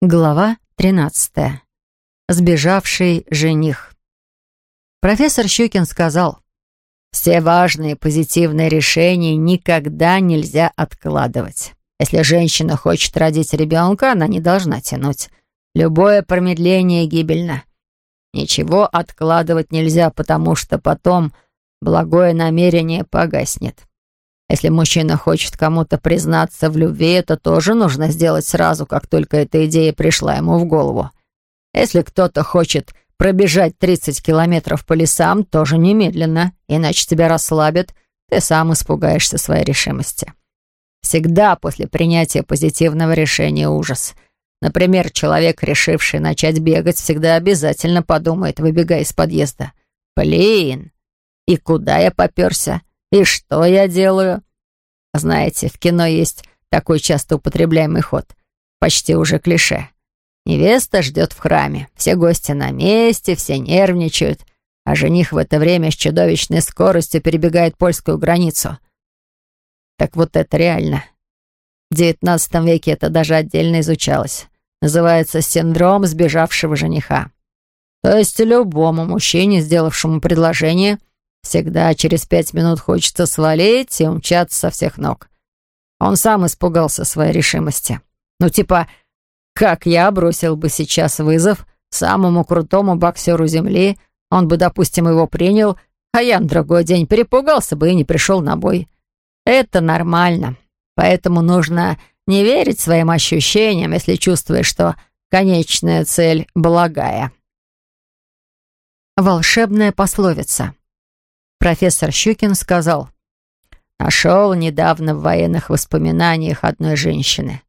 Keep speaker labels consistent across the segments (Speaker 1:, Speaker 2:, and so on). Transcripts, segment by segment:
Speaker 1: Глава 13. Сбежавший жених. Профессор Щукин сказал, «Все важные позитивные решения никогда нельзя откладывать. Если женщина хочет родить ребенка, она не должна тянуть. Любое промедление гибельно. Ничего откладывать нельзя, потому что потом благое намерение погаснет. Если мужчина хочет кому-то признаться в любви, это тоже нужно сделать сразу, как только эта идея пришла ему в голову. Если кто-то хочет пробежать 30 километров по лесам, тоже немедленно, иначе тебя расслабят, ты сам испугаешься своей решимости. Всегда после принятия позитивного решения ужас. Например, человек, решивший начать бегать, всегда обязательно подумает, выбегая из подъезда. «Блин, и куда я попёрся? И что я делаю? Знаете, в кино есть такой часто употребляемый ход. Почти уже клише. Невеста ждет в храме. Все гости на месте, все нервничают. А жених в это время с чудовищной скоростью перебегает польскую границу. Так вот это реально. В XIX веке это даже отдельно изучалось. Называется синдром сбежавшего жениха. То есть любому мужчине, сделавшему предложение, Всегда через пять минут хочется свалить и умчаться со всех ног. Он сам испугался своей решимости. Ну, типа, как я бросил бы сейчас вызов самому крутому боксеру Земли, он бы, допустим, его принял, а я на другой день перепугался бы и не пришел на бой. Это нормально. Поэтому нужно не верить своим ощущениям, если чувствуешь, что конечная цель благая. Волшебная пословица. Профессор Щукин сказал, «Нашел недавно в военных воспоминаниях одной женщины.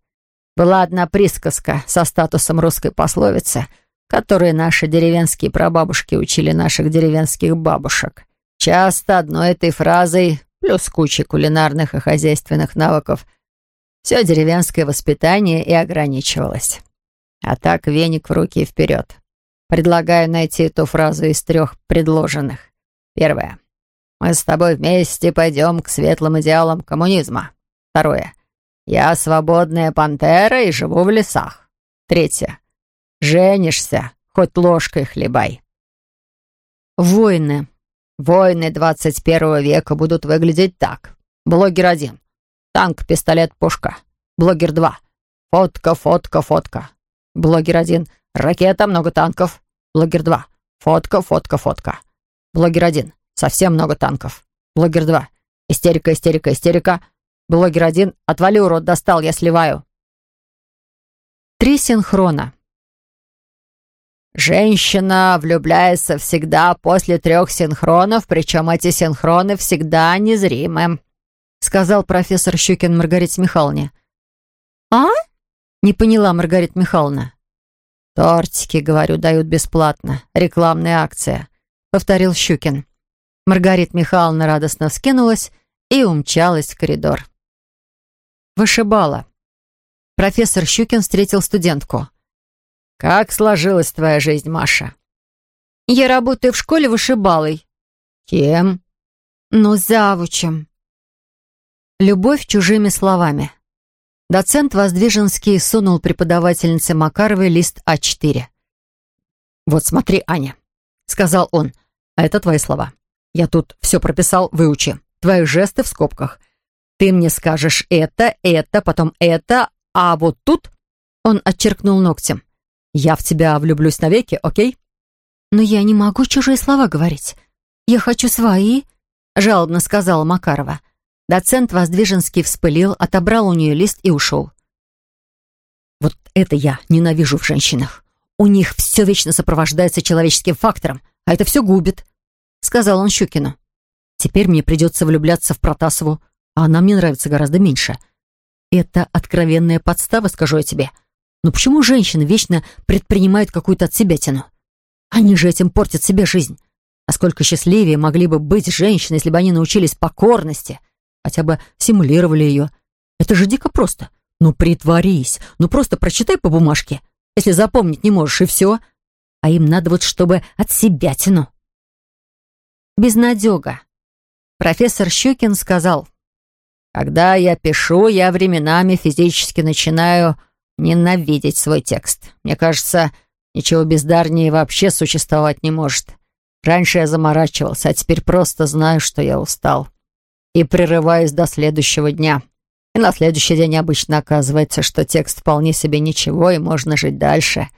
Speaker 1: Была одна присказка со статусом русской пословицы, которую наши деревенские прабабушки учили наших деревенских бабушек. Часто одной этой фразой, плюс кучей кулинарных и хозяйственных навыков, все деревенское воспитание и ограничивалось. А так веник в руки и вперед. Предлагаю найти эту фразу из трех предложенных. Первое. Мы с тобой вместе пойдем к светлым идеалам коммунизма. Второе. Я свободная пантера и живу в лесах. Третье. Женишься, хоть ложкой хлебай. Войны. Войны 21 века будут выглядеть так. Блогер один. Танк, пистолет, пушка. Блогер два. Фотка, фотка, фотка. Блогер один. Ракета, много танков. Блогер два. Фотка, фотка, фотка. Блогер один. Совсем много танков. Блогер 2. Истерика, истерика, истерика. Блогер 1. Отвали, урод, достал, я сливаю. Три синхрона. Женщина влюбляется всегда после трех синхронов, причем эти синхроны всегда незримы, сказал профессор Щукин Маргарите Михайловне. «А?» — не поняла Маргарита Михайловна. «Тортики, говорю, дают бесплатно. Рекламная акция», — повторил Щукин. Маргарита Михайловна радостно вскинулась и умчалась в коридор. Вышибала. Профессор Щукин встретил студентку. «Как сложилась твоя жизнь, Маша?» «Я работаю в школе вышибалой». «Кем?» «Ну, завучем». Любовь чужими словами. Доцент Воздвиженский сунул преподавательнице Макаровой лист А4. «Вот смотри, Аня», — сказал он, — «а это твои слова. Я тут все прописал, выучи. Твои жесты в скобках. Ты мне скажешь это, это, потом это, а вот тут...» Он отчеркнул ногтем. «Я в тебя влюблюсь навеки, окей?» «Но я не могу чужие слова говорить. Я хочу свои», — жалобно сказала Макарова. Доцент Воздвиженский вспылил, отобрал у нее лист и ушел. «Вот это я ненавижу в женщинах. У них все вечно сопровождается человеческим фактором, а это все губит. — сказал он Щукину. «Теперь мне придется влюбляться в Протасову, а она мне нравится гораздо меньше. Это откровенная подстава, скажу я тебе. Но почему женщины вечно предпринимают какую-то от себя тяну? Они же этим портят себе жизнь. А сколько счастливее могли бы быть женщины, если бы они научились покорности, хотя бы симулировали ее. Это же дико просто. Ну, притворись, ну просто прочитай по бумажке, если запомнить не можешь, и все. А им надо вот, чтобы от себя тяну. Безнадега. Профессор Щукин сказал, «Когда я пишу, я временами физически начинаю ненавидеть свой текст. Мне кажется, ничего бездарнее вообще существовать не может. Раньше я заморачивался, а теперь просто знаю, что я устал. И прерываюсь до следующего дня. И на следующий день обычно оказывается, что текст вполне себе ничего, и можно жить дальше.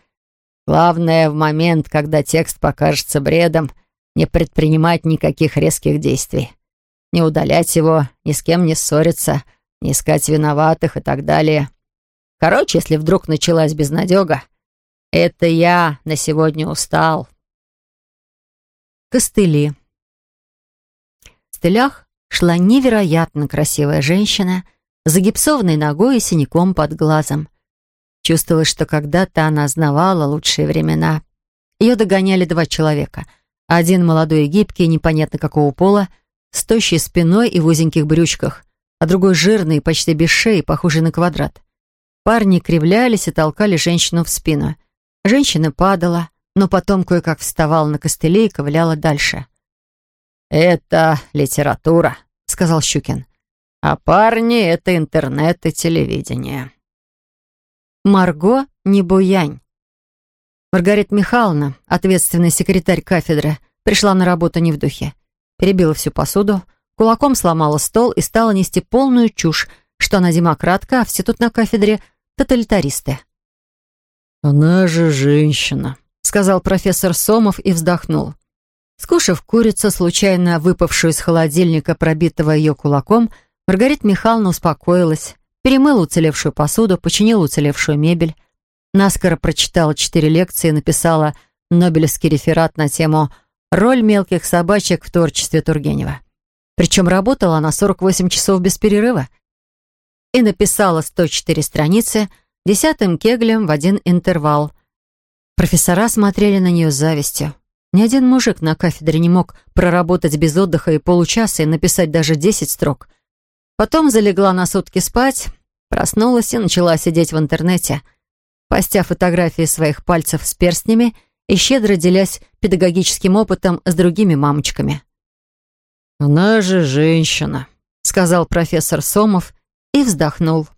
Speaker 1: Главное, в момент, когда текст покажется бредом, не предпринимать никаких резких действий. Не удалять его, ни с кем не ссориться, не искать виноватых и так далее. Короче, если вдруг началась безнадега, это я на сегодня устал.
Speaker 2: Костыли. В стылях шла невероятно красивая женщина с загипсованной ногой и синяком под глазом. Чувствовалось, что когда-то она знавала лучшие времена. Ее догоняли два человека. Один молодой и гибкий, непонятно какого пола, с тощей спиной и в узеньких брючках, а другой жирный, почти без шеи, похожий на квадрат. Парни кривлялись и толкали женщину в спину. Женщина падала, но потом кое-как вставала на костыле и ковыляла дальше.
Speaker 1: «Это литература», — сказал Щукин. «А парни — это интернет и телевидение».
Speaker 2: Марго Небуянь. Маргарита Михайловна, ответственный секретарь кафедры, пришла на работу не в духе. Перебила всю посуду, кулаком сломала стол и стала нести полную чушь, что она демократка, а все тут на кафедре тоталитаристы.
Speaker 1: «Она же женщина», — сказал профессор Сомов и вздохнул.
Speaker 2: Скушав курицу, случайно выпавшую из холодильника, пробитого ее кулаком, Маргарита Михайловна успокоилась, перемыла уцелевшую посуду, починила уцелевшую мебель, наскоро прочитала четыре лекции и написала Нобелевский реферат на тему «Роль мелких собачек в творчестве Тургенева». Причем работала она 48 часов без перерыва и написала 104 страницы десятым кеглем в один интервал. Профессора смотрели на нее с завистью. Ни один мужик на кафедре не мог проработать без отдыха и получаса и написать даже 10 строк – Потом залегла на сутки спать, проснулась и начала сидеть в интернете, постя фотографии своих пальцев с перстнями и щедро делясь педагогическим опытом с другими мамочками.
Speaker 1: «Она же женщина», — сказал профессор Сомов и вздохнул.